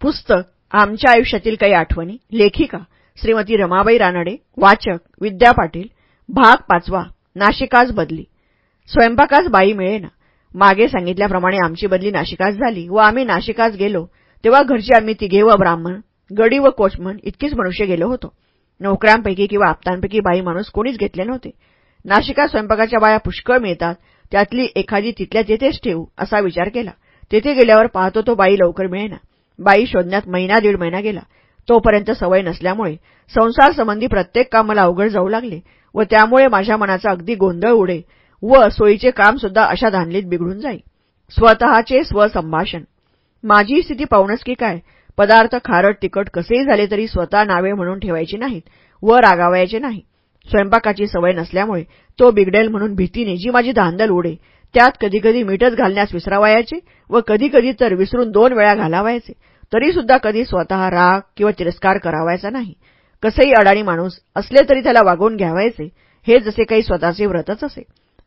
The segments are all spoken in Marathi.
पुस्तक आमच्या आयुष्यातील काही आठवणी लेखिका श्रीमती रमाबाई रानडे वाचक विद्या पाटील भाग पाचवा नाशिकास बदली. स्वयंपाकास बाई मिळेना. मागे सांगितल्याप्रमाणे आमची बदली नाशिकास झाली व आम्ही नाशिकास गेलो तेव्हा घरची आम्ही तिघे व ब्राह्मण गडी व कोचमन इतकीच मनुष्य गेलो होतो. नोकऱ्यांपैकी किंवा आप्तांपैकी बाई माणूस कोणीच घेतले नव्हते. नाशिकात स्वयंपाकाच्या बाया पुष्कळ मिळतात त्यातली एखादी तिथल्या तिथेच ठेवू असा विचार केला. तेथे गेल्यावर पाहतो तो बाई लवकर मिळेना. बाई शोधण्यात महिना दीड महिना गेला. तोपर्यंत सवय नसल्यामुळे संसार संबंधी प्रत्येक काम मला अवघड जाऊ लागले व त्यामुळे माझ्या मनाचा अगदी गोंधळ उडे व सोयीचे काम सुद्धा अशा धानलीत बिघडून जाई. स्वतःचे स्वसंभाषण. माझी स्थिती पाहूनच की काय? पदार्थ खारट तिखट कसेही झाले तरी स्वतः नावे म्हणून ठेवायची नाहीत व रागावायचे नाही. स्वयंपाकाची सवय नसल्यामुळे तो बिघडेल म्हणून भीतीने जी माझी धांदल उडे त्यात कधीकधी मीठच घालण्यास विसरावायचे व कधीकधी तर विसरून दोन वेळा घालावायचे. तरीसुद्धा कधी स्वतः राग किंवा तिरस्कार करावायचा नाही. कसेही अडाणी माणूस असले तरी त्याला वागवून घ्यावायचे हे जसे काही स्वतःचे व्रतच असे.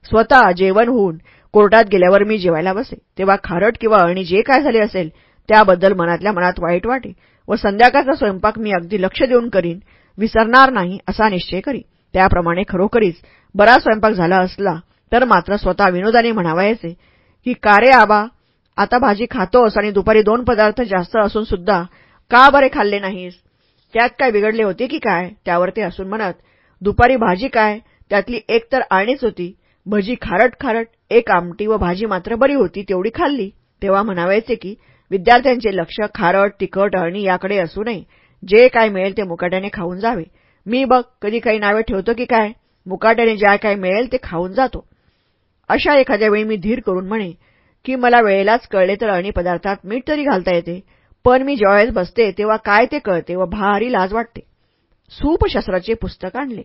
स्वतः जेवण होऊन कोर्टात गेल्यावर मी जेवायला बसे तेव्हा खारट किंवा अळणी जे काय झाले असेल त्याबद्दल मनातल्या मनात वाईट वाटे व संध्याकाळचा स्वयंपाक मी अगदी लक्ष देऊन करीन विसरणार नाही असा निश्चय करी. त्याप्रमाणे खरोखरीच बरा स्वयंपाक झाला असला तर मात्र स्वतः विनोदाने म्हणावायचे की का रे आबा आता भाजी खातोस आणि दुपारी दोन पदार्थ जास्त असून सुद्धा का बरे खाल्ले नाहीस? त्यात काय बिघडले होते की काय? त्यावर ते असून म्हणत दुपारी भाजी काय? त्यातली एक तर आणीच होती. भजी खारट खारट एक आमटी व भाजी मात्र बरी होती तेवढी खाल्ली. तेव्हा म्हणावायचे की विद्यार्थ्यांचे लक्ष खारट तिखट अळणी याकडे असू नये. जे काय मिळेल ते मुकाट्याने खाऊन जावे. मी बघ कधी काही नावे ठेवतो की काय? मुकाट्याने ज्या काय मिळेल ते खाऊन जातो. अशा एखाद्या वेळी मी धीर करून म्हणे की मला वेळेलाच कळले तर अळणी पदार्थात मीठ तरी घालता येते. पण मी ज्यावेळेस बसते तेव्हा काय ते कळते व भारी लाज वाटते. सूपशास्त्राचे पुस्तक आणले.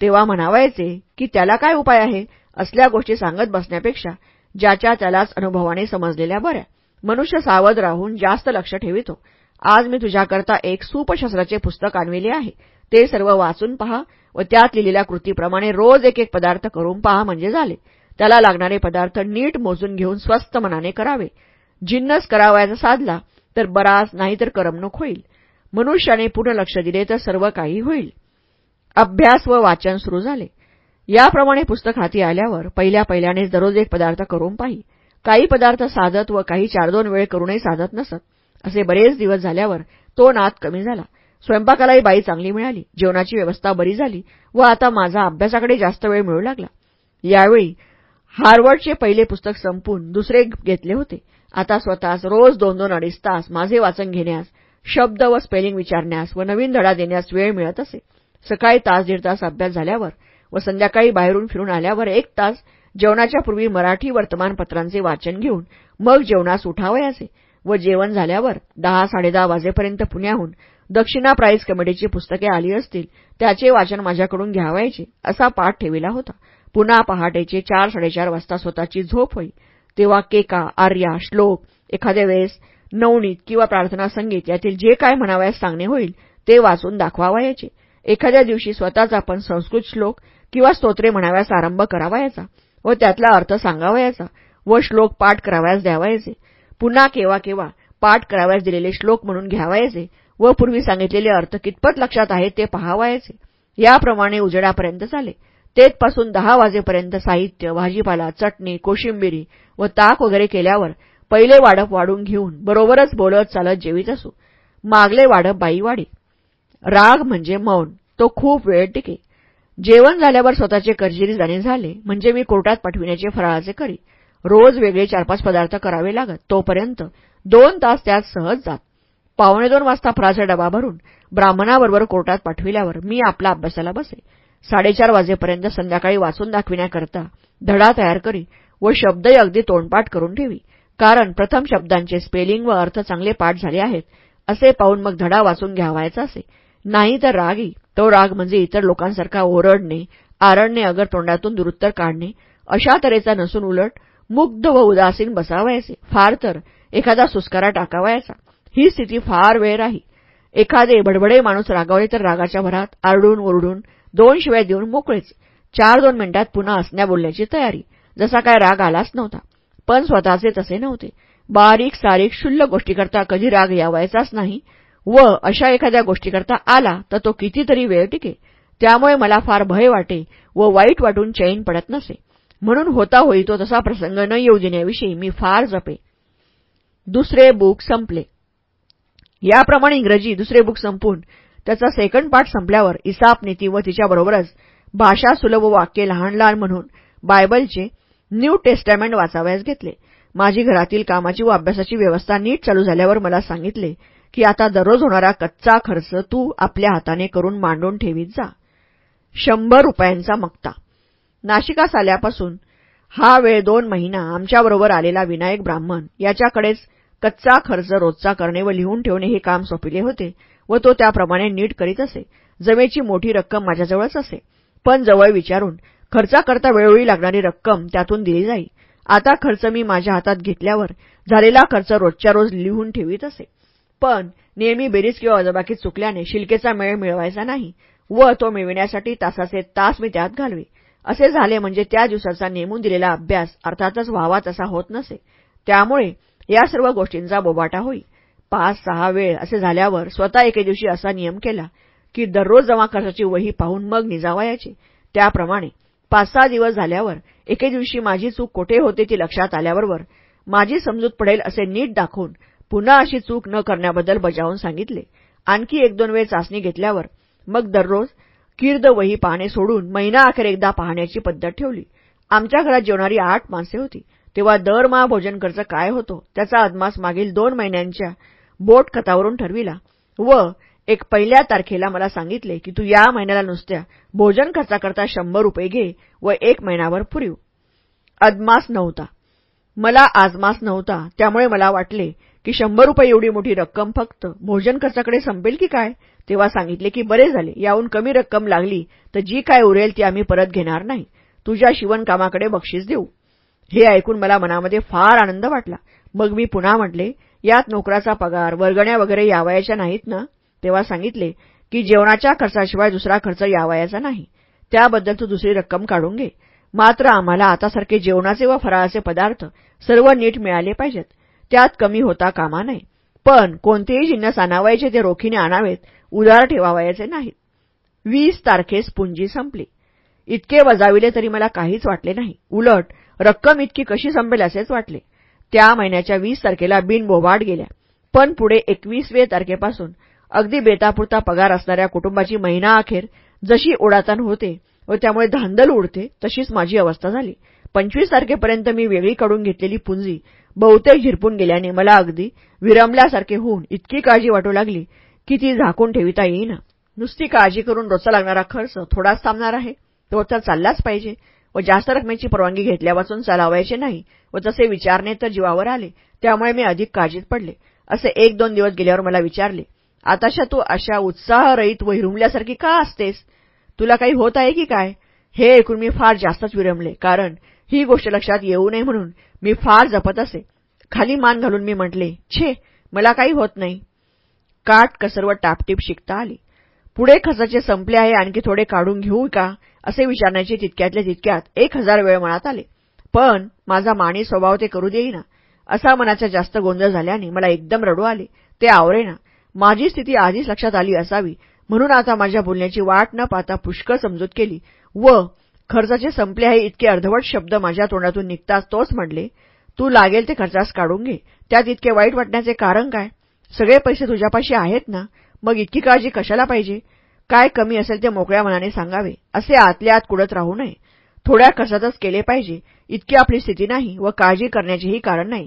तेव्हा म्हणावायचे की त्याला काय उपाय आहे असल्या गोष्टी सांगत बसण्यापेक्षा ज्याच्या त्यालाच अनुभवाने समजलेल्या बऱ्या. मनुष्य सावध राहून जास्त लक्ष ठेवितो. आज मी तुझ्याकरता एक सूपशास्त्राचे पुस्तक आणविले आहे. ते सर्व वाचून पहा व त्यात लिहिलेल्या कृतीप्रमाणे रोज एक एक पदार्थ करून पहा म्हणजे झाले. त्याला लागणारे पदार्थ नीट मोजून घेऊन स्वस्त मनाने करावे. जिन्नस करावायचा साधला तर बराच नाहीतर करमणूक होईल. मनुष्याने पूर्ण लक्ष दिले तर सर्व काही होईल. अभ्यास व वाचन सुरू झाले. याप्रमाणे पुस्तक हाती आल्यावर पहिल्या पहिल्यानेच दररोज एक पदार्थ करून पाही. काही पदार्थ साधत व काही चार दोन वेळ करूनही साधत नसत. असे बरेच दिवस झाल्यावर तो नाद कमी झाला. स्वयंपाकालाही बाई चांगली मिळाली. जेवणाची व्यवस्था बरी झाली व आता माझा अभ्यासाकडे जास्त वेळ मिळू लागला. यावेळी हार्वर्डचे पहिले पुस्तक संपून दुसरे घेतले होते. आता स्वतःच रोज दोन दोन अडीच तास माझे वाचन घेण्यास शब्द व स्पेलिंग विचारण्यास व नवीन धडा देण्यास वेळ मिळत असे. सकाळी तास दीड तास अभ्यास झाल्यावर व संध्याकाळी बाहेरून फिरून आल्यावर एक तास जेवणाच्या पूर्वी मराठी वर्तमानपत्रांचे वाचन घेऊन मग जेवणास उठावयाचे व जेवण झाल्यावर दहा साडेदहा वाजेपर्यंत पुण्याहून दक्षिणा प्राईज कमिटीची पुस्तके आली असतील त्याचे वाचन माझ्याकडून घ्यावायचे असा पाठ ठेविला होता. पुन्हा पहाटेचे चार साडेचार वाजता स्वतःची झोप होई. तेव्हा केका आर्या श्लोक एखाद्या वेळेस नवनीत किंवा प्रार्थना संगीत यातील जे काय म्हणावयास सांगणे होईल ते वाचून दाखवावयाचे. एखाद्या दिवशी स्वतःच आपण संस्कृत श्लोक किंवा स्तोत्रे म्हणाव्यास आरंभ करावायचा व त्यातला अर्थ सांगावयाचा व श्लोक पाठ करावयास द्यावायचे. पुन्हा केव्हा केव्हा पाठ करावयास दिलेले श्लोक म्हणून घ्यावायचे व पूर्वी सांगितलेले अर्थ कितपत लक्षात आहेत ते पहावायचे. याप्रमाणे उजेडापर्यंत चाले. तेथपासून दहा वाजेपर्यंत साहित्य भाजीपाला चटणी कोशिंबिरी व ताक वगैरे केल्यावर पहिले वाडप वाढून घेऊन बरोबरच बोलत चालत जेवीत असू. मागले वाढप बाई वाडी राग म्हणजे मौन. तो खूप वेळ टिके. जेवण झाल्यावर स्वतःचे कर्जिरी जाणे झाले म्हणजे मी कोर्टात पाठविण्याचे फराळाचे करी. रोज वेगळे चार पाच पदार्थ करावे लागत तोपर्यंत दोन तास त्यात सहज जात. पावणे दोन वाजता फराचा डबा भरून ब्राह्मणाबरोबर कोर्टात पाठविल्यावर मी आपला अभ्यासाला बसे. साडेचार वाजेपर्यंत संध्याकाळी वाचून दाखविण्याकरता धडा तयार करी व शब्दही अगदी तोंडपाठ करून ठेवी. कारण प्रथम शब्दांचे स्पेलिंग व अर्थ चांगले पाठ झाले आहेत असे पाहून मग धडा वाचून घ्यावायचा असे. नाही तर रागी तो राग म्हणजे इतर लोकांसारखा ओरडणे आरडणे अगर तोंडातून दुरुत्तर काढणे अशा तऱ्हेचा नसून उलट मुग्ध व उदासीन बसावायचे. फार तर एखादा सुस्कारा टाकावायचा. ही स्थिती फार वेळ राही. एखादे बडबडे माणूस रागावले तर रागाच्या भरात आरडून ओरडून दोन शिवाय देऊन मोकळेच. चार दोन मिनिटात पुन्हा असण्या बोलण्याची तयारी. जसा काय राग आलाच नव्हता. पण स्वतःचे तसे नव्हते. बारीक सारीक शुल्ल गोष्टीकरता कधी राग यावायचाच नाही. व अशा एखाद्या गोष्टीकरता आला तर तो कितीतरी वेळ टिके. त्यामुळे मला फार भय वाटे व वाईट वाटून चैन पडत नसे. म्हणून होता होई तो तसा प्रसंग न येऊ देण्याविषयी मी फार जपे. दुसरे बुक संपले. याप्रमाणे इंग्रजी दुसरे बुक संपून त्याचा सेकंड पार्ट संपल्यावर इसाप नीती व तिच्याबरोबरच भाषा सुलभ वाक्य लहान लहान म्हणून बायबलचे न्यू टेस्टामेंट वाचावयास घेतले. माझी घरातील कामाची व अभ्यासाची व्यवस्था नीट चालू झाल्यावर मला सांगितले की आता दररोज होणारा कच्चा खर्च तू आपल्या हाताने करून मांडून ठेवीत जा. शंभर रुपयांचा मक्ता. नाशिकास आल्यापासून हा वेळ दोन महिना आमच्याबरोबर आलेला विनायक ब्राह्मण याच्याकडेच कच्चा खर्च रोजचा करणे व लिहून ठेवणे हे काम सोपिले होते. व तो त्याप्रमाणे नीट करीत असे. जमेची मोठी रक्कम माझ्याजवळच असे. पण जवळ विचारून खर्चाकरता वेळोवेळी लागणारी रक्कम त्यातून दिली जाई. आता खर्च मी माझ्या हातात घेतल्यावर झालेला खर्च रोजच्या रोज लिहून ठेवीत असे. पण नेहमी बेरीज किंवा वजाबाकी चुकल्याने शिल्केचा मेळ मिळवायचा नाही व तो मिळविण्यासाठी तासाचे तास मी त्यात घालवे. असे झाले म्हणजे त्या दिवसाचा नेमून दिलेला अभ्यास अर्थातच व्हावा तसा होत नसे. त्यामुळे या सर्व गोष्टींचा बोबाटा होई. पाच सहा वेळ असे झाल्यावर स्वतः एके दिवशी असा नियम केला की दररोज जमा खर्चाची वही पाहून मग निजावायाची. त्याप्रमाणे पाच सहा दिवस झाल्यावर एके दिवशी माझी चूक कोठे होते ती लक्षात आल्याबरोबर माझी समजूत पडेल असे नीट दाखवून पुन्हा अशी चूक न करण्याबद्दल बजावून सांगितले. आणखी एक दोन वेळ चाचणी घेतल्यावर मग दररोज कीर्द वही पाहणे सोडून महिना अखेर एकदा पाहण्याची पद्धत ठेवली. आमच्या घरात जेवणारी आठ माणसे होती. तेव्हा दरमहा भोजन खर्च काय होतो त्याचा अदमास मागील दोन महिन्यांच्या बोट खतावरून ठरविला व एक पहिल्या तारखेला मला सांगितले की तू या महिन्याला नुसत्या भोजन खर्चाकरता शंभर रुपये घे व एक महिनाभर पुरीव. अदमास नव्हता. मला आजमास नव्हता. त्यामुळे मला वाटले की शंभर रुपये एवढी मोठी रक्कम फक्त भोजन खर्चाकडे संपेल की काय? तेव्हा सांगितले की बरे झाले. याहून कमी रक्कम लागली तर जी काय उरेल ती आम्ही परत घेणार नाही. तुझ्या शिवणकामाकडे बक्षीस देऊ. हे ऐकून मला मनामध्ये फार आनंद वाटला. मग मी पुन्हा म्हटले यात नोकराचा पगार वर्गण्या वगैरे यावायच्या नाहीत ना? तेव्हा सांगितले की जेवणाच्या खर्चाशिवाय दुसरा खर्च यावायचा नाही. त्याबद्दल तू दुसरी रक्कम काढून घे. मात्र आम्हाला आतासारखे जेवणाचे व फराळाचे पदार्थ सर्व नीट मिळाले पाहिजेत. त्यात कमी होता कामा नये. पण कोणतेही जिन्नस आणावायचे ते रोखीने आणावेत उदार ठेवावयाचे नाहीत. वीस तारखेस पुंजी संपली. इतके वजाविले तरी मला काहीच वाटले नाही. उलट रक्कम इतकी कशी संपेल असेच वाटले. त्या महिन्याच्या वीस तारखेला बिनबोभाट गेल्या. पण पुढे एकवीसवे तारखेपासून अगदी बेतापुरता पगार असणाऱ्या कुटुंबाची महिना अखेर जशी ओढाताण होते व त्यामुळे धांदल उडते तशीच माझी अवस्था झाली. पंचवीस तारखेपर्यंत मी वेगळी काढून घेतलेली पुंजी बहुतेक झिरपून गेल्याने मला अगदी विरमल्यासारखे होऊन इतकी काळजी वाटू लागली की ती झाकून ठेविता येईना. नुसती काळजी करून रोजचा लागणारा खर्च थोडाच थांबणार आहे. तो तर चाललाच पाहिजे. व जास्त रकमेची परवानगी घेतल्यापासून चालावायचे नाही व तसे विचारणे तर जीवावर आले त्यामुळे मी अधिक काळजीत पडले असे एक दोन दिवस गेल्यावर मला विचारले आताशा तू अशा उत्साहरहित व हिरुमल्यासारखी का असतेस? तुला काही होत आहे की काय? हे ऐकून मी फार जास्तच विरमले कारण ही गोष्ट लक्षात येऊ नये म्हणून मी फार जपत असे. खाली मान घालून मी म्हटले छे मला काही होत नाही. काट कसरवर टापटीप शिकता आली. पुढे खर्चाचे संपले आहे आणखी थोडे काढून घेऊ का? असे विचारण्याचे तितक्यातल्या तितक्यात एक हजार वेळ मनात आले. पण माझा माणी स्वभाव ते करू देईना. असा मनाचा जास्त गोंधळ झाल्याने मला एकदम रडू आले. ते आवरेना. माझी स्थिती आधीच लक्षात आली असावी. म्हणून आता माझ्या बोलण्याची वाट न पाहता पुष्कळ समजूत केली. व खर्चाचे संपले आहे इतके अर्धवट शब्द माझ्या तोंडातून निघताच तोच म्हणले तू लागेल ते खर्चास काढून घे. त्यात इतके वाईट वाटण्याचे कारण काय? सगळे पैसे तुझ्यापाशी आहेत ना? मग इतकी काळजी कशाला पाहिजे? काय कमी असेल ते मोकळ्या मनाने सांगावे. असे आतल्या आत कुडत राहू नये. थोड्या खर्चातच केले पाहिजे. इतकी आपली स्थिती नाही व काळजी करण्याचेही कारण नाही.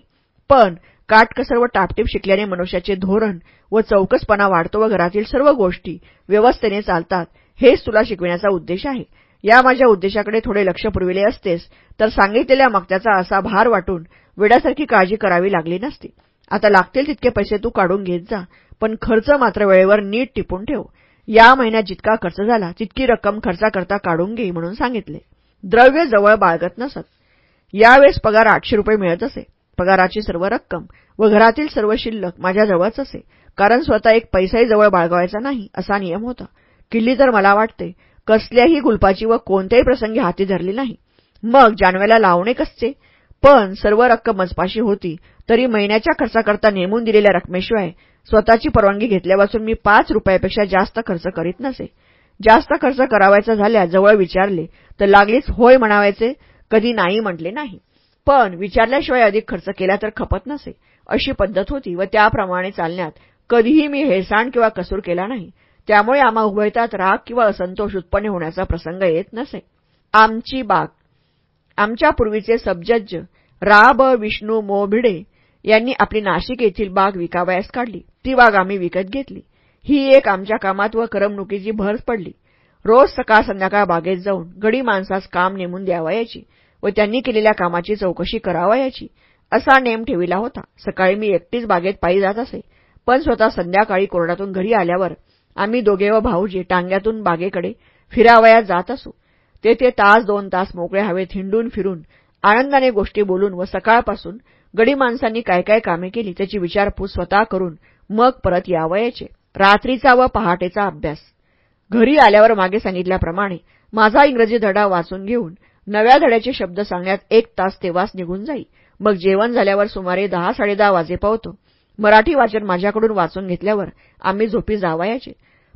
पण काटकसर व टापटीप शिकल्याने मनुष्याचे धोरण व चौकसपणा वाढतो व घरातील सर्व गोष्टी व्यवस्थेने चालतात. हेच तुला शिकविण्याचा उद्देश आहे. या माझ्या उद्देशाकडे थोडे लक्ष पुरविले असतेस तर सांगितलेल्या मक्त्याचा असा भार वाटून वेड्यासारखी काळजी करावी लागली नसती. आता लागतील तितके पैसे तू काढून घेत जा. पण खर्च मात्र वेळेवर नीट टिपून ठेव. या महिन्यात जितका खर्च झाला तितकी रक्कम खर्चाकरता काढून घे म्हणून सांगितले. द्रव्य जवळ बाळगत नसत. यावेळेस पगार आठशे रुपये मिळत असे. पगाराची सर्व रक्कम व घरातील सर्व शिल्लक माझ्याजवळच असे. कारण स्वतः एक पैसाही जवळ बाळगवायचा नाही असा नियम होता. किल्ली तर मला वाटते कसल्याही गुलपाची व कोणत्याही प्रसंगी हाती धरली नाही. मग जानव्याला लावणे कसचे? पण सर्व रक्कम मजपाशी होती. तरी महिन्याच्या खर्चाकरता नेमून दिलेल्या रकमेशिवाय स्वतःची परवानगी घेतल्यापासून मी पाच रुपयापेक्षा जास्त खर्च करीत नसे. जास्त खर्च करावायचा झाल्या जवळ विचारले तर लागलीच होय म्हणावायचे? कधी नाही म्हटले नाही. पण विचारल्याशिवाय अधिक खर्च केला तर खपत नसे. अशी पद्धत होती व त्याप्रमाणे चालण्यात कधीही मी हेळसाण किंवा कसूर केला नाही. त्यामुळे आम्हा उभयतात राग किंवा असंतोष उत्पन्न होण्याचा प्रसंग येत नसे. आमची बाग आमच्या पूर्वीचे सबजज रा ब विष्णू मोभिडे यांनी आपली नाशिक येथील बाग विकावयास काढली. ती बाग आम्ही विकत घेतली. ही एक आमच्या कामात व करमणुकीची भर पडली. रोज सकाळ संध्याकाळ बागेत जाऊन गडी माणसास काम नेमून द्यावयाची व त्यांनी केलेल्या कामाची चौकशी करावयाची असा नेम ठेविला होता. सकाळी मी एकटीच बागेत पायी जात असे. पण स्वतः संध्याकाळी कोरडातून घरी आल्यावर आम्ही दोघे व भाऊजी टांग्यातून बागेकडे फिरावयात जात असू. तेथे तास दोन तास मोकळ्या हवेत हिंडून फिरून आनंदाने गोष्टी बोलून व सकाळपासून गडी माणसांनी काय काय कामे केली त्याची विचारपूस स्वतः करून मग परत यावयाचे. रात्रीचा व पहाटेचा अभ्यास. घरी आल्यावर मागे सांगितल्याप्रमाणे माझा इंग्रजी धडा वाचून घेऊन नव्या धड्याचे शब्द सांगण्यात एक तास तेव्हाच निघून जाई. मग जेवण झाल्यावर सुमारे दहा साडेदहा वाजे पावतो. मराठी वाचन माझ्याकडून वाचून घेतल्यावर आम्ही झोपी जावायाचे.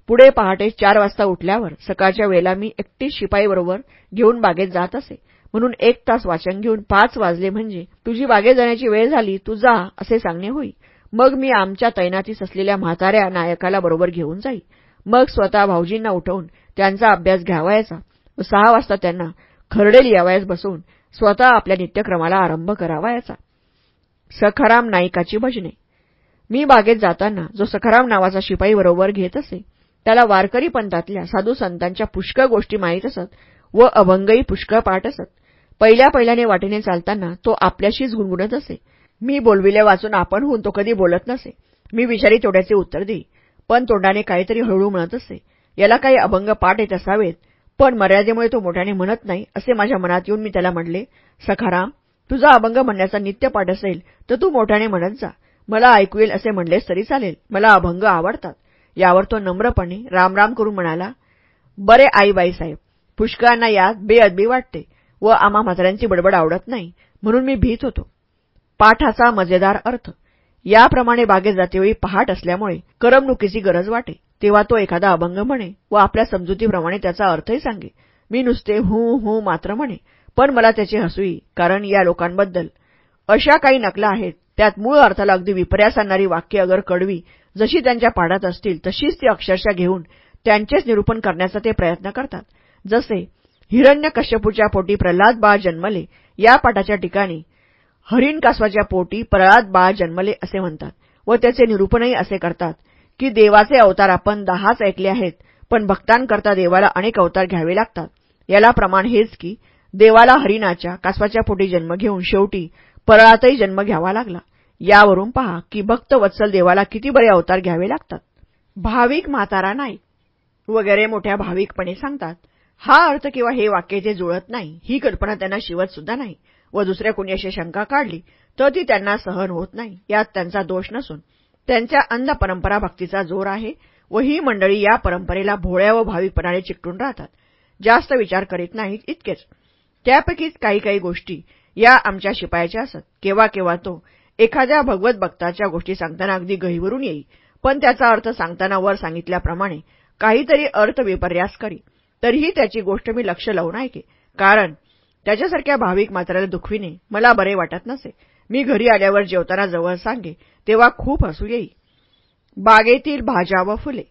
पुढे पहाटे चार वाजता उठल्यावर सकाळच्या वेळेला मी एकटीच शिपाईबरोबर घेऊन बागेत जात असे. म्हणून एक तास वाचन घेऊन पाच वाजले म्हणजे तुझी बागेत जाण्याची वेळ झाली तू जा असे सांगणे होई. मग मी आमच्या तैनातीस असलेल्या म्हाताऱ्या नायकाला बरोबर घेऊन जाई. मग स्वतः भाऊजींना उठवून त्यांचा अभ्यास घ्यावायचा. व सहा वाजता त्यांना खरडे लिहावयास बसवून स्वतः आपल्या नित्यक्रमाला आरंभ करावायचा. सखाराम नाईकाची भजने. मी बागेत जाताना जो सखाराम नावाचा शिपाई बरोबर घेत असे. त्याला वारकरी पंथातल्या साधू संतांच्या पुष्कळ गोष्टी माहीत असत व अभंगही पुष्कळ पाठ असत. पहिल्या पहिल्याने वाटेने चालताना तो आपल्याशीच गुणगुणत असे. मी बोलविले वाचून आपण होऊन तो कधी बोलत नसे. मी विचारी तेवढ्याचे उत्तर देई. पण तोंडाने काहीतरी हळू म्हणत असे. याला काही अभंग पाठ येत असावेत पण मर्यादेमुळे तो मोठ्याने म्हणत नाही असे माझ्या मनात येऊन मी त्याला म्हणले सखाराम तुझा अभंग म्हणण्याचा नित्य पाठ असेल तर तू मोठ्याने म्हणत जा. मला ऐकू येईल असे म्हणलेस तरी चालेल. मला अभंग आवडतात. यावर तो नम्रपणे रामराम करून म्हणाला बरे आईबाई साहेब पुष्कळांना यात बेअदबी वाटते व आम्हा म्हाताऱ्यांची बडबड आवडत नाही म्हणून मी भीत होतो. पाठाचा मजेदार अर्थ. याप्रमाणे बागेत जातेवेळी पहाट असल्यामुळे करमणुकीची गरज वाटे तेव्हा तो एखादा अभंग म्हणे व आपल्या समजुतीप्रमाणे त्याचा अर्थही सांगे. मी नुसते हू हू मात्र म्हणे पण मला त्याची हसूई कारण या लोकांबद्दल अशा काही नकला आहेत त्यात मूळ अर्थाला अगदी विपर्यास आणणारी वाक्य अगर कडवी जशी त्यांच्या पाडात असतील तशीच ती अक्षरशः घेऊन त्यांचेच निरूपण करण्याचा ते प्रयत्न करतात. जसे हिरण्य कश्यपूच्या पोटी प्रल्हाद बाळ जन्मले या पाठाच्या ठिकाणी हरिण कासवाच्या पोटी प्रल्हाद बाळ जन्मले असे म्हणतात व त्याचे निरूपणही असे करतात की देवाचे अवतार आपण दहाच ऐकले आहेत पण भक्तांकरता देवाला अनेक अवतार घ्यावे लागतात. याला प्रमाण हेच की देवाला हरिणाच्या कासवाच्या पोटी जन्म घेऊन शेवटी परळातही जन्म घ्यावा लागला. यावरून पहा की भक्त वत्सल देवाला किती बरे अवतार घ्यावे लागतात. भाविक म्हातारा नाही. वगैरे मोठ्या भाविकपणे सांगतात हा अर्थ किंवा हे वाक्य ते जुळत नाही ही कल्पना त्यांना शिवत सुद्धा नाही. व दुसऱ्या कुणी अशी शंका काढली तर ती त्यांना सहन होत नाही. यात त्यांचा दोष नसून. त्यांच्या अंध परंपरा भक्तीचा जोर आहे व ही मंडळी या परंपरेला भोळ्या व भाविकपणाने चिकटून राहतात. जास्त विचार करीत नाहीत इतकेच. त्यापैकीच काही काही गोष्टी या आमच्या शिपायाच्या असत. केव्हा केव्हा तो एखाद्या भगवत भक्ताच्या गोष्टी सांगताना अगदी गहीवरून येई. पण त्याचा अर्थ सांगताना वर सांगितल्याप्रमाणे काहीतरी अर्थ विपर्यास करी. तरीही त्याची गोष्ट मी लक्ष लावून ऐके. कारण त्याच्यासारख्या भाविक मात्राला दुखविणे मला बरे वाटत नसे. मी घरी आल्यावर जेवताना जवळ सांगे तेव्हा खूप हसू येई. बागेतील भाज्या व फुले.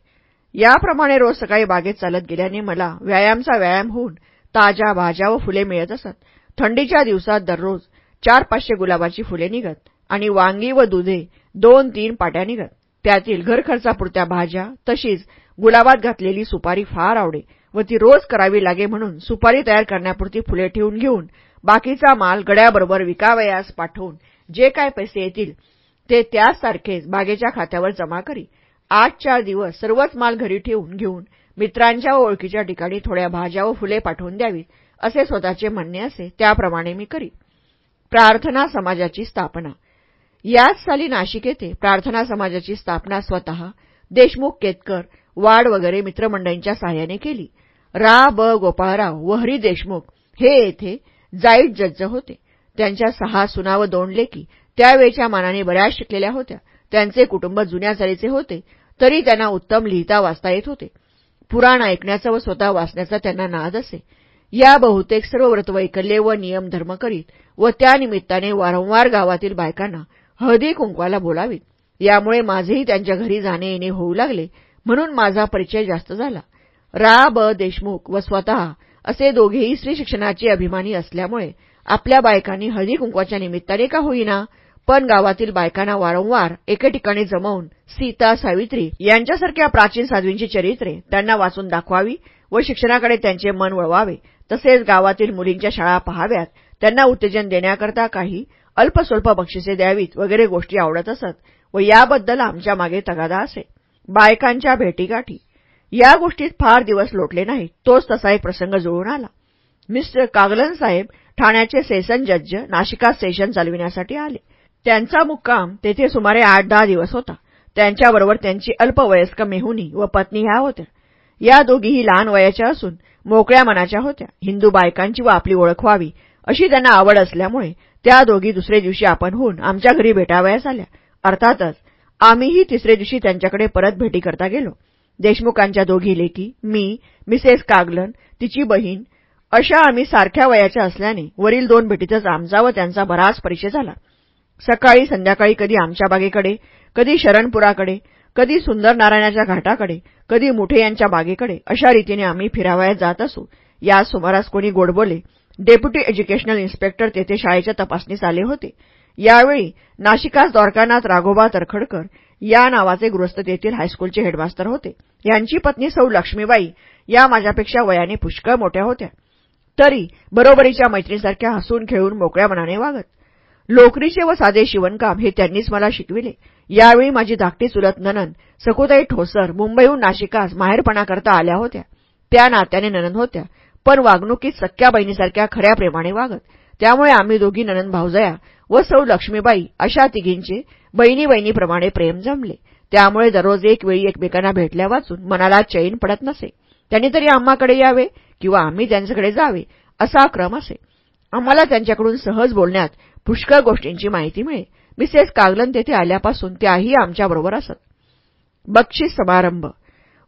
याप्रमाणे रोज सकाळी बागेत चालत गेल्याने मला व्यायामचा व्यायाम होऊन ताज्या भाज्या व फुले मिळत असत. थंडीच्या दिवसात दररोज चार पाचशे गुलाबाची फुले निघत. आणि वांगी व दुधे दोन तीन पाट्या निघत. त्यातील घरखर्चापुरत्या भाज्या तशीच गुलाबात घातलेली सुपारी फार आवडे व ती रोज करावी लागे म्हणून सुपारी तयार करण्यापुरती फुले ठेवून घेऊन बाकीचा माल गड्याबरोबर विकावयास पाठवून जे काय पैसे येतील ते त्याचसारखेच बागेच्या खात्यावर जमा करी. आठ चार दिवस सर्वच माल घरी ठेवून घेऊन मित्रांच्या व ओळखीच्या ठिकाणी थोड्या भाज्या व फुले पाठवून द्यावीत असे स्वतःचे म्हणणे असे त्याप्रमाणे मी करी. प्रार्थना समाजाची स्थापना. याच साली नाशिक येथे प्रार्थना समाजाची स्थापना स्वतः देशमुख केतकर वाड वगैरे मित्रमंडळींच्या सहाय्याने केली. रा ब गोपाळराव व हरी देशमुख हे येथे जाईट जज्ज होते. त्यांच्या सहा सुना व दोन लेकी त्यावेळच्या मानाने बऱ्याच शिकलेल्या होत्या. त्यांचे कुटुंब जुन्या चालीचे होते तरी त्यांना उत्तम लिहिता वाचता येत होते. पुराण ऐकण्याचा व स्वतः वाचण्याचा त्यांना नाद असे. या बहुतेक सर्व व्रतवैकल्ये व नियम धर्म करीत व त्यानिमित्ताने वारंवार गावातील बायकांना हळदी कुंकवाला बोलावीत यामुळे माझेही त्यांच्या घरी जाणे येणे होऊ लागले. म्हणून माझा परिचय जास्त झाला. रा ब देशमुख व स्वतः असे दोघेही स्त्री शिक्षणाचे अभिमानी असल्यामुळे आपल्या बायकांनी हळदी कुंकवाच्या निमित्ताने का होईना पण गावातील बायकांना वारंवार एके ठिकाणी जमवून सीता सावित्री यांच्यासारख्या प्राचीन साधवींची चरित्रे त्यांना वाचून दाखवावी व शिक्षणाकडे त्यांचे मन वळवावे. तसेच गावातील मुलींच्या शाळा पहाव्यात. त्यांना उत्तेजन देण्याकरता काही अल्पस्वल्प बक्षिसे द्यावीत वगैरे गोष्टी आवडत असत व याबद्दल आमच्या मागे तगादा असे. बायकांच्या भेटीगाठी. या गोष्टीत फार दिवस लोटले नाहीत. तोच तसा एक प्रसंग जुळून आला. मिस्टर कागलन साहेब ठाण्याचे सेशन जज नाशिकात सेशन चालविण्यासाठी आले. त्यांचा मुक्काम तेथे सुमारे आठ दहा दिवस होता. त्यांच्याबरोबर त्यांची अल्पवयस्क मेहुनी व पत्नी ह्या होत्या. या दोघीही लहान वयाच्या असून मोकळ्या मनाच्या होत्या. हिंदू बायकांची व आपली ओळख व्हावी अशी त्यांना आवड असल्यामुळे त्या दोघी दुसरे दिवशी आपण होऊन आमच्या घरी भेटावयास आल्या. अर्थातच आम्हीही तिसरे दिवशी त्यांच्याकडे परत भेटी करता गेलो. देशमुखांच्या दोघी लेकी मी मिसेस कागलन तिची बहीण अशा आम्ही सारख्या वयाच्या असल्याने वरील दोन भेटीतच आमचा व त्यांचा बराच परिचय झाला. सकाळी संध्याकाळी कधी आमच्या बागेकडे कधी शरणपुराकडे कधी सुंदर नारायणाच्या घाटाकडे कधी मुठे यांच्या बागेकडे अशा रीतीने आम्ही फिरावयात जात असू. या सुमारास कोणी गोडबोले डेप्युटी एज्युकेशनल इन्स्पेक्टर तेथे शाळेच्या तपासणीस आले होते. यावेळी नाशिकास द्वारकानाथ राघोबा तरखडकर या नावाचे गृहस्थ तेथील हायस्कूलचे हेडमास्तर होते. यांची पत्नी सौ लक्ष्मीबाई या माझ्यापेक्षा वयाने पुष्कळ मोठ्या होत्या. तरी बरोबरीच्या मैत्रीसारख्या हसून खेळून मोकळ्या मनाने वागत. लोकरीचे व साधे शिवणकाम हे त्यांनीच मला शिकविले. यावेळी माझी धाकटी चुलत ननन सकुताई ठोसर मुंबईहून नाशिकास माहेरपणाकरता आल्या होत्या. त्या नात्याने ननन होत्या. पण वागणुकीत सख्या बहिणीसारख्या खऱ्या प्रेमाने वागत. त्यामुळे आम्ही दोघी ननन भाऊजया व सौ लक्ष्मीबाई अशा तिघींचे बहिणी बहिणीप्रमाणे प्रेम जमले. त्यामुळे दररोज एक वेळी एकमेकांना भेटल्या वाचून मनाला चैन पडत नसे. त्यांनी तरी आम्हाकडे यावे किंवा आम्ही त्यांच्याकडे जावे असा क्रम असे. आम्हाला त्यांच्याकडून सहज बोलण्यात पुष्कळ गोष्टींची माहिती मिळे मिसेस कागलन तेथे आल्यापासून त्याही आमच्याबरोबर असत. बक्षीस समारंभ.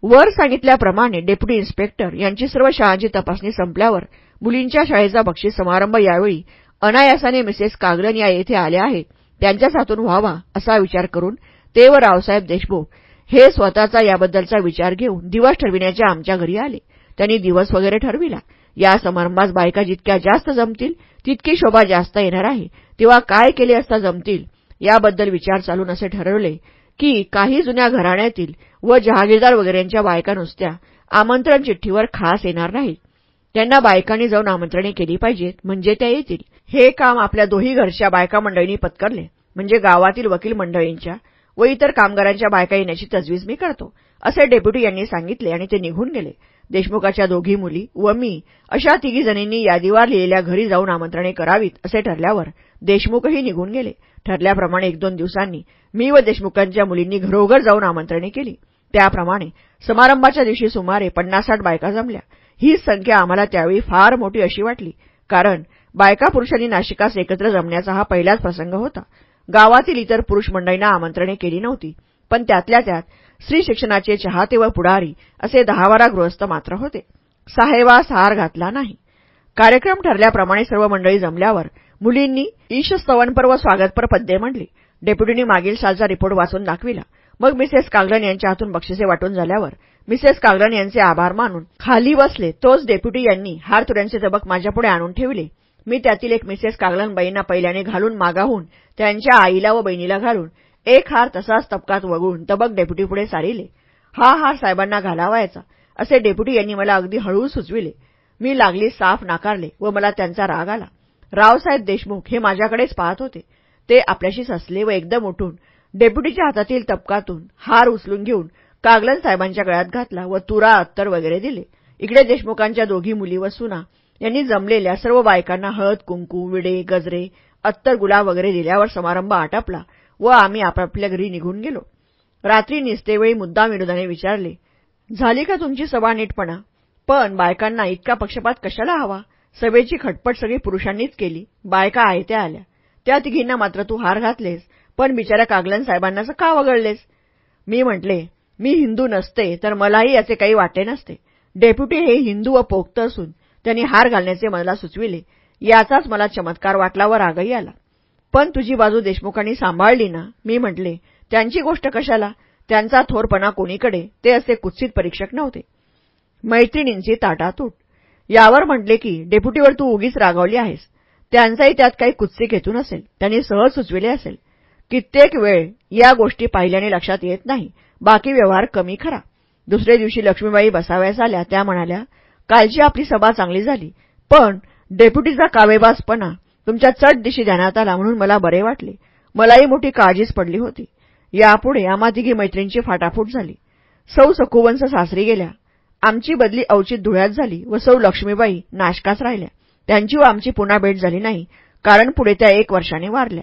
वर सांगितल्याप्रमाणे डेप्युटी इन्स्पेक्टर यांची सर्व शाळांची तपासणी संपल्यावर मुलींच्या शाळेचा बक्षीस समारंभ यावेळी अनायासाने मिसेस कागलन या येथे आल्या आहेत त्यांच्याच हातून व्हावा असा विचार करून ते व रावसाहेब देशमुख हे स्वतःचा याबद्दलचा विचार घेऊन दिवस ठरविण्याच्या आमच्या घरी आले. त्यांनी दिवस वगैरे ठरविला. या समारंभास बायका जितक्या जास्त जमतील तितकी शोभा जास्त येणार आहे. तेव्हा काय केले असता जमतील याबद्दल विचार चालून असे ठरवले की काही जुन्या घराण्यातील व जहागीरदार वगैरेंच्या बायका नुसत्या आमंत्रण चिठ्ठीवर खास येणार नाहीत. त्यांना बायकांनी जाऊन आमंत्रणे केली पाहिजेत म्हणजे त्या येतील. हे काम आपल्या दोही घरच्या बायका मंडळींनी पत्करले म्हणजे गावातील वकील मंडळींच्या व इतर कामगारांच्या बायका येण्याची तजवीज मी करतो असे डेप्युटी यांनी सांगितले आणि ते निघून गेले. देशमुखाच्या दोघी मुली व मी अशा तिघी जणींनी यादीवार लिहिलेल्या घरी जाऊन आमंत्रणे करावीत असे ठरल्यावर देशमुखही निघून गेले. ठरल्याप्रमाणे एक दोन दिवसांनी मी व देशमुखांच्या मुलींनी घरोघर जाऊन आमंत्रणे केली. त्याप्रमाणे समारंभाच्या दिवशी सुमारे पन्नासाठ बायका जमल्या. हीच संख्या आम्हाला त्यावेळी फार मोठी अशी वाटली कारण बायका पुरुषांनी नाशिकास एकत्र जमण्याचा हा पहिलाच प्रसंग होता. गावातील इतर पुरुष मंडळींना आमंत्रणे केली नव्हती पण त्यातल्या त्यात स्त्री शिक्षणाचे चाहते व पुढारी असे दहा बारा गृहस्थ मात्र होते. साहेबा हार घातला नाही. कार्यक्रम ठरल्याप्रमाणे सर्व मंडळी जमल्यावर मुलींनी ईशस्तवनपर व स्वागतपर पद्ये म्हणली डेप्युटीनी मागील सालचा रिपोर्ट वाचून दाखविला. मग मिसेस कागलन यांच्या हातून बक्षिसे वाटून झाल्यावर मिसेस कागलन यांचे आभार मानून खाली बसले. तोच डेप्युटी यांनी हार तुऱ्यांचे तबक माझ्यापुढे आणून ठेवले. मी त्यातील एक मिसेस कागलनबाईंना पहिल्याने घालून मागाहून त्यांच्या आईला व बहिणीला घालून एक हार तसाच तबकात वगळून तबक डेप्युटीपुढे सारिले. हा हार साहेबांना घालावायचा असे डेप्युटी यांनी मला अगदी हळू सुचविले. मी लागली साफ नाकारले व मला त्यांचा राग आला. रावसाहेब देशमुख हे माझ्याकडेच पाहत होते. ते आपल्याशी हसले व एकदम उठून डेप्युटीच्या हातातील तबकातून हार उचलून घेऊन कागलन साहेबांच्या गळ्यात घातला व तुरा अत्तर वगैरे दिले. इकडे देशमुखांच्या दोघी मुली व सुना यांनी जमलेल्या सर्व बायकांना हळद कुंकू विडे गजरे अत्तर गुलाब वगैरे दिल्यावर समारंभ आटापला. व आम्ही आपापल्या घरी निघून गेलो. रात्री निसतेवेळी मुद्दाम विनोदाने विचारले झाली का तुमची सभा नीटपणा? पण बायकांना इतका पक्षपात कशाला हवा? सभेची खटपट सगळी पुरुषांनीच केली. बायका आयत्या आल्या. त्या तिघींना मात्र तू हार घातलेस. पण बिचाऱ्या कागलन साहेबांना का वगळलेस? मी म्हटले मी हिंदू नसते तर मलाही याचे काही वाटे नसते. डेप्युटी हे हिंदू व पोक्त असून त्यांनी हार घालण्याचे मला सुचविले. याचाच मला चमत्कार वाटला व रागही आला. पण तुझी बाजू देशमुखांनी सांभाळली ना? मी म्हटले त्यांची गोष्ट कशाला? त्यांचा थोरपणा कोणीकडे? ते असे कुत्सित परीक्षक नव्हते. मैत्रिणींची ताटातूट. यावर म्हटले की डेप्युटीवर तू उगीच रागावली आहेस. त्यांचाही त्यात काही कुत्सिक हेतू नसेल. त्यांनी सहज सुचविले असेल. कित्येक वेळ या गोष्टी पाहिल्याने लक्षात येत नाही. बाकी व्यवहार कमी खरा. दुसऱ्या दिवशी लक्ष्मीबाई बसाव्यास आल्या. त्या म्हणाल्या कालची आपली सभा चांगली झाली. पण डेप्युटीचा कावेबाजपणा तुमच्या चट दिशी ध्यानात आला म्हणून मला बरे वाटले. मलाही मोठी काळजीच पडली होती. यापुढे आम्हा तिघी मैत्रिणींची फाटाफूट झाली. सौ सखुवंश सासरी गेल्या. आमची बदली अवचित धुळ्यात झाली व सौ लक्ष्मीबाई नाशकाच राहिल्या. त्यांची व आमची पुन्हा भेट झाली नाही. कारण पुढे त्या एक वर्षाने वारल्या.